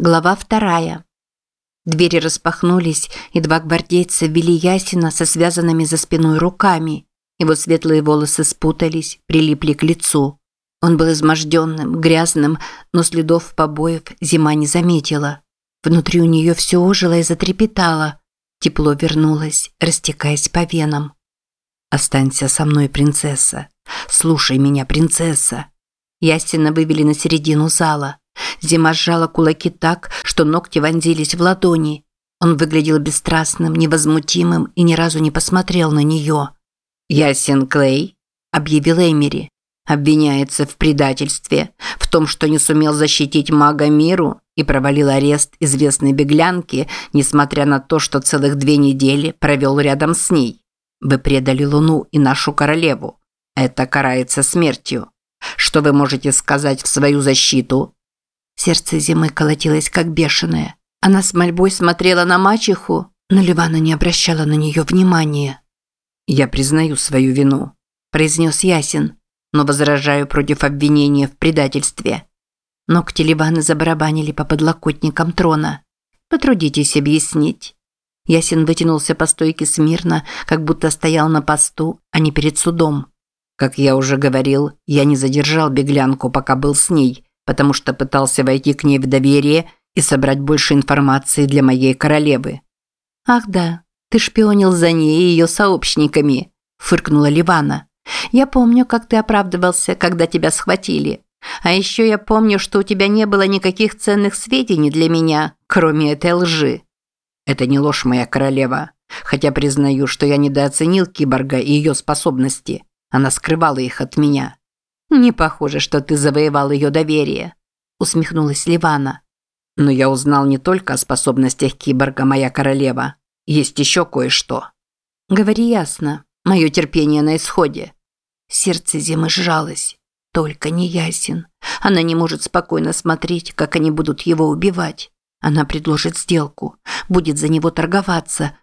Глава вторая. Двери распахнулись, и два гвардейца ввели Ясина со связанными за спиной руками. Его светлые волосы спутались, прилипли к лицу. Он был изможденным, грязным, но следов побоев зима не заметила. Внутри у нее все ожило и затрепетало. Тепло вернулось, растекаясь по венам. «Останься со мной, принцесса. Слушай меня, принцесса». Ясина вывели на середину зала. Зима сжала кулаки так, что ногти вонзились в ладони. Он выглядел бесстрастным, невозмутимым и ни разу не посмотрел на нее. «Ясен Клей», – объявил Эмери, – обвиняется в предательстве, в том, что не сумел защитить мага миру и провалил арест известной беглянки, несмотря на то, что целых две недели провел рядом с ней. Вы предали Луну и нашу королеву. Это карается смертью. Что вы можете сказать в свою защиту?» Сердце зимы колотилось как бешеное. Она с мольбой смотрела на мачеху, но Ливана не обращала на нее внимания. «Я признаю свою вину», – произнес Ясин, «но возражаю против обвинения в предательстве». Ногти Ливаны забарабанили по подлокотникам трона. «Потрудитесь объяснить». Ясин вытянулся по стойке смирно, как будто стоял на посту, а не перед судом. «Как я уже говорил, я не задержал беглянку, пока был с ней потому что пытался войти к ней в доверие и собрать больше информации для моей королевы. «Ах да, ты шпионил за ней и ее сообщниками», – фыркнула Ливана. «Я помню, как ты оправдывался, когда тебя схватили. А еще я помню, что у тебя не было никаких ценных сведений для меня, кроме этой лжи». «Это не ложь, моя королева. Хотя признаю, что я недооценил киборга и ее способности. Она скрывала их от меня. «Не похоже, что ты завоевал ее доверие», – усмехнулась Ливана. «Но я узнал не только о способностях киборга, моя королева. Есть еще кое-что». «Говори ясно. Мое терпение на исходе». Сердце Зимы сжалось. Только не ясен. Она не может спокойно смотреть, как они будут его убивать. Она предложит сделку, будет за него торговаться.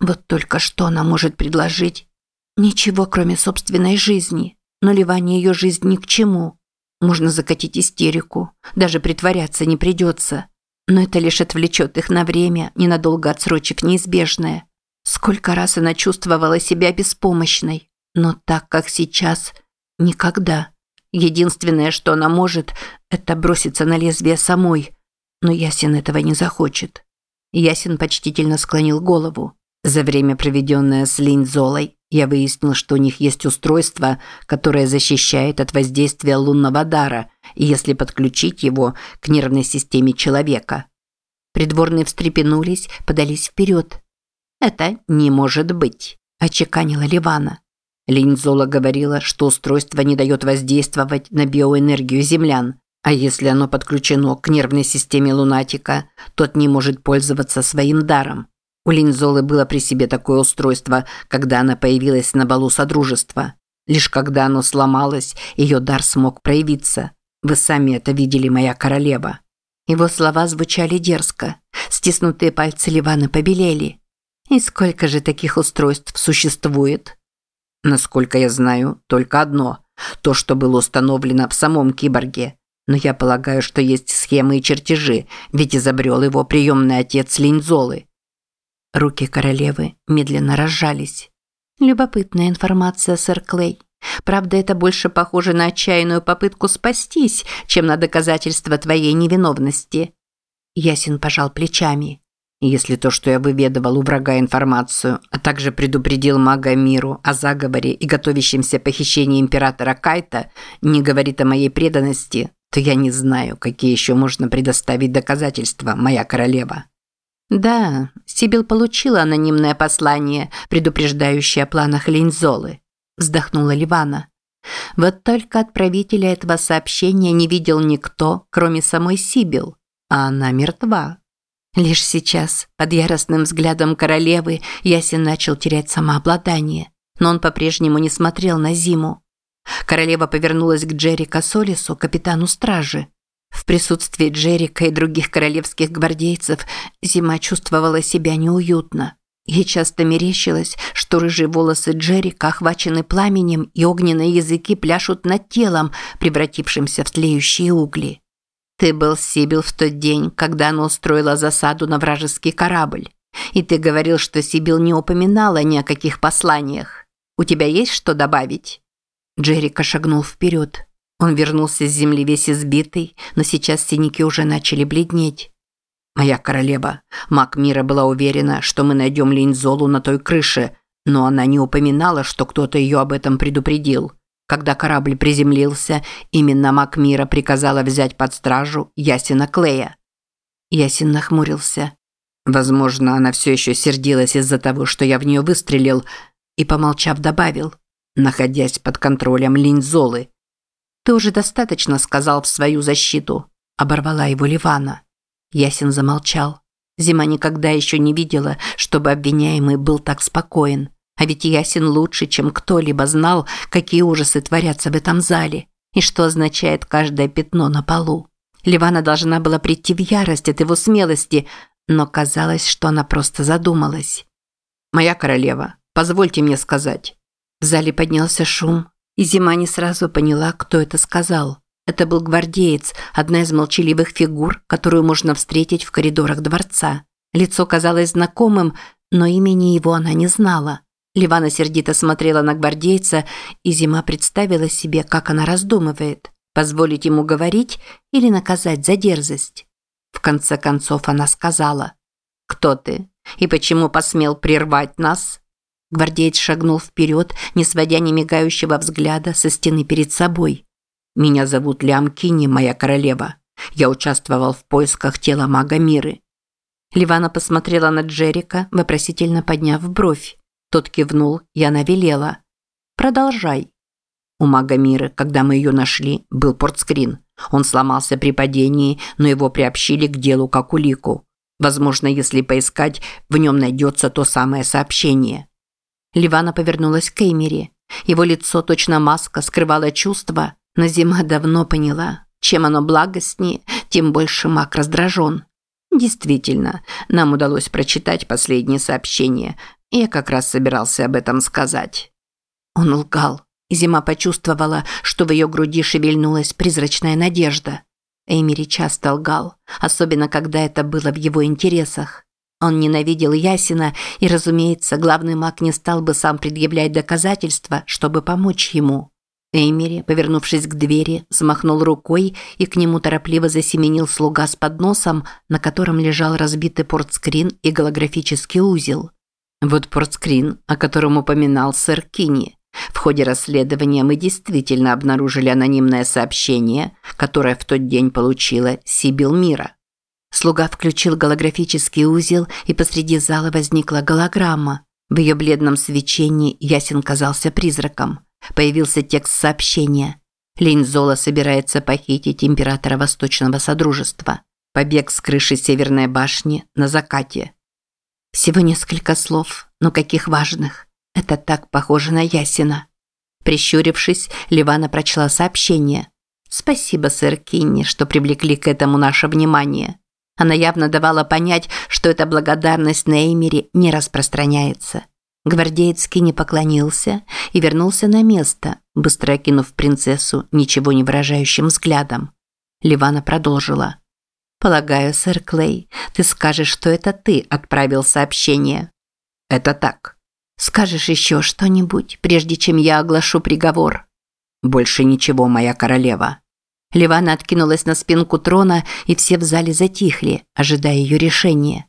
Вот только что она может предложить? Ничего, кроме собственной жизни но Ливане ее жизнь ни к чему. Можно закатить истерику, даже притворяться не придется. Но это лишь отвлечет их на время, ненадолго отсрочив неизбежное. Сколько раз она чувствовала себя беспомощной, но так, как сейчас, никогда. Единственное, что она может, это броситься на лезвие самой. Но Ясин этого не захочет. Ясин почтительно склонил голову. За время, проведенное с Линзолой, я выяснил, что у них есть устройство, которое защищает от воздействия лунного дара, если подключить его к нервной системе человека. Придворные встрепенулись, подались вперед. «Это не может быть», – очеканила Ливана. Линзола говорила, что устройство не дает воздействовать на биоэнергию землян, а если оно подключено к нервной системе лунатика, тот не может пользоваться своим даром. У Линзолы было при себе такое устройство, когда она появилась на балу Содружества. Лишь когда оно сломалось, ее дар смог проявиться. Вы сами это видели, моя королева». Его слова звучали дерзко. Стиснутые пальцы Ливана побелели. «И сколько же таких устройств существует?» «Насколько я знаю, только одно. То, что было установлено в самом киборге. Но я полагаю, что есть схемы и чертежи, ведь изобрел его приемный отец Линзолы. Руки королевы медленно разжались. Любопытная информация, сэр Клей. Правда, это больше похоже на отчаянную попытку спастись, чем на доказательство твоей невиновности. Ясин пожал плечами. Если то, что я выведывал у врага информацию, а также предупредил мага миру о заговоре и готовящемся похищении императора Кайта, не говорит о моей преданности, то я не знаю, какие еще можно предоставить доказательства, моя королева. Да, Сибил получила анонимное послание, предупреждающее о планах Линзолы. Вздохнула Ливана. Вот только отправителя этого сообщения не видел никто, кроме самой Сибил, а она мертва. Лишь сейчас, под яростным взглядом королевы, Ясин начал терять самообладание, но он по-прежнему не смотрел на Зиму. Королева повернулась к Джерри Кассолису, капитану стражи. В присутствии Джерика и других королевских гвардейцев Зима чувствовала себя неуютно. Ей часто мерещилось, что рыжие волосы Джерика охвачены пламенем и огненные языки пляшут над телом, превратившимся в тлеющие угли. Ты был Сибил в тот день, когда она устроила засаду на вражеский корабль. И ты говорил, что Сибил не упоминала ни о каких посланиях. У тебя есть что добавить?» Джерика шагнул вперед. Он вернулся с земли весь избитый, но сейчас синяки уже начали бледнеть. «Моя королева, маг мира была уверена, что мы найдем Линзолу на той крыше, но она не упоминала, что кто-то ее об этом предупредил. Когда корабль приземлился, именно маг мира приказала взять под стражу Ясина Клея». Ясин нахмурился. Возможно, она все еще сердилась из-за того, что я в нее выстрелил, и, помолчав, добавил, находясь под контролем Линзолы. «Ты уже достаточно сказал в свою защиту», – оборвала его Ливана. Ясин замолчал. Зима никогда еще не видела, чтобы обвиняемый был так спокоен. А ведь Ясин лучше, чем кто-либо знал, какие ужасы творятся в этом зале и что означает каждое пятно на полу. Ливана должна была прийти в ярость от его смелости, но казалось, что она просто задумалась. «Моя королева, позвольте мне сказать». В зале поднялся шум, и Зима не сразу поняла, кто это сказал. Это был гвардеец, одна из молчаливых фигур, которую можно встретить в коридорах дворца. Лицо казалось знакомым, но имени его она не знала. Ливана сердито смотрела на гвардейца, и Зима представила себе, как она раздумывает – позволить ему говорить или наказать за дерзость. В конце концов она сказала «Кто ты? И почему посмел прервать нас?» Гвардеец шагнул вперед, не сводя ни мигающего взгляда со стены перед собой. «Меня зовут Лям Кини, моя королева. Я участвовал в поисках тела мага Миры». Ливана посмотрела на Джерика, вопросительно подняв бровь. Тот кивнул, и она велела. «Продолжай». У мага Миры, когда мы ее нашли, был портскрин. Он сломался при падении, но его приобщили к делу как улику. Возможно, если поискать, в нем найдется то самое сообщение. Ливана повернулась к Эймери. Его лицо, точно маска, скрывало чувства, но Зима давно поняла, чем оно благостнее, тем больше маг раздражен. Действительно, нам удалось прочитать последнее сообщение. Я как раз собирался об этом сказать. Он лгал. Зима почувствовала, что в ее груди шевельнулась призрачная надежда. Эймери часто лгал, особенно когда это было в его интересах. Он ненавидел Ясина, и, разумеется, главный маг не стал бы сам предъявлять доказательства, чтобы помочь ему. Эймери, повернувшись к двери, взмахнул рукой, и к нему торопливо засеменил слуга с подносом, на котором лежал разбитый портскрин и голографический узел. Вот портскрин, о котором упоминал сэр Кини. В ходе расследования мы действительно обнаружили анонимное сообщение, которое в тот день получила Сибил Мира. Слуга включил голографический узел, и посреди зала возникла голограмма. В ее бледном свечении Ясен казался призраком. Появился текст сообщения. Линзола собирается похитить императора Восточного Содружества. Побег с крыши Северной башни на закате. Всего несколько слов, но каких важных. Это так похоже на Ясина. Прищурившись, Ливана прочла сообщение. «Спасибо, сэр Кинни, что привлекли к этому наше внимание». Она явно давала понять, что эта благодарность на Эймере не распространяется. Гвардеец Кинни поклонился и вернулся на место, быстро окинув принцессу ничего не выражающим взглядом. Ливана продолжила. «Полагаю, сэр Клей, ты скажешь, что это ты отправил сообщение». «Это так», Скажешь еще что-нибудь, прежде чем я оглашу приговор? Больше ничего, моя королева. Ливана откинулась на спинку трона, и все в зале затихли, ожидая ее решения.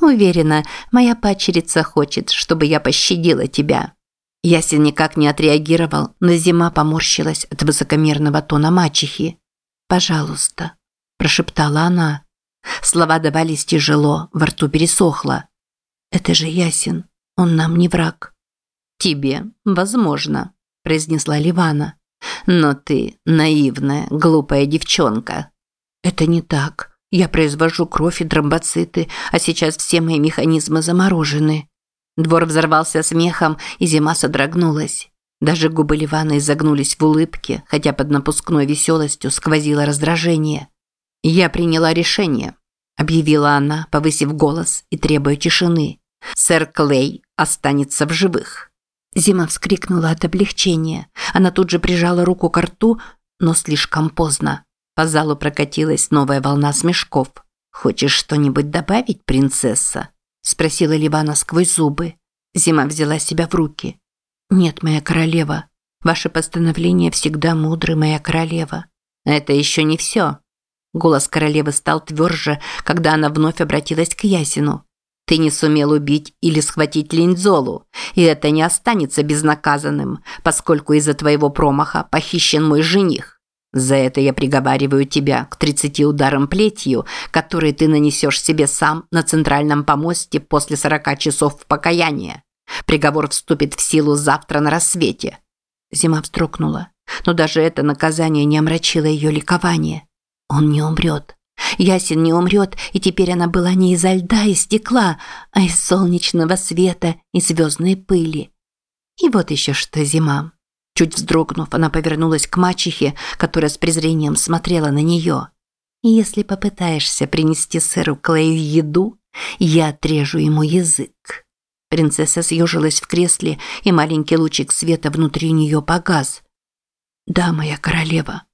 Уверена, моя падчерица хочет, чтобы я пощадила тебя. Ясен никак не отреагировал, но зима поморщилась от высокомерного тона мачехи. «Пожалуйста», – прошептала она. Слова давались тяжело, во рту пересохло. «Это же Ясен. Он нам не враг. Тебе, возможно, произнесла Ливана. Но ты наивная, глупая девчонка. Это не так. Я произвожу кровь и тромбоциты, а сейчас все мои механизмы заморожены. Двор взорвался смехом, и зима содрогнулась. Даже губы Ливаны изогнулись в улыбке, хотя под напускной веселостью сквозило раздражение. «Я приняла решение», – объявила она, повысив голос и требуя тишины. «Сэр Клей останется в живых. Зима вскрикнула от облегчения. Она тут же прижала руку к рту, но слишком поздно. По залу прокатилась новая волна смешков. «Хочешь что-нибудь добавить, принцесса?» – спросила Ливана сквозь зубы. Зима взяла себя в руки. «Нет, моя королева. Ваше постановление всегда мудры, моя королева». «Это еще не все». Голос королевы стал тверже, когда она вновь обратилась к Ясину. «Ты не сумел убить или схватить Линзолу, и это не останется безнаказанным, поскольку из-за твоего промаха похищен мой жених. За это я приговариваю тебя к 30 ударам плетью, которые ты нанесешь себе сам на центральном помосте после 40 часов покаяния. Приговор вступит в силу завтра на рассвете». Зима вздрогнула, но даже это наказание не омрачило ее ликование. «Он не умрет. Ясен не умрет, и теперь она была не изо льда и стекла, а из солнечного света и звездной пыли. И вот еще что зима. Чуть вздрогнув, она повернулась к мачехе, которая с презрением смотрела на нее. «Если попытаешься принести сэру Клею еду, я отрежу ему язык». Принцесса съежилась в кресле, и маленький лучик света внутри нее погас. «Да, моя королева»,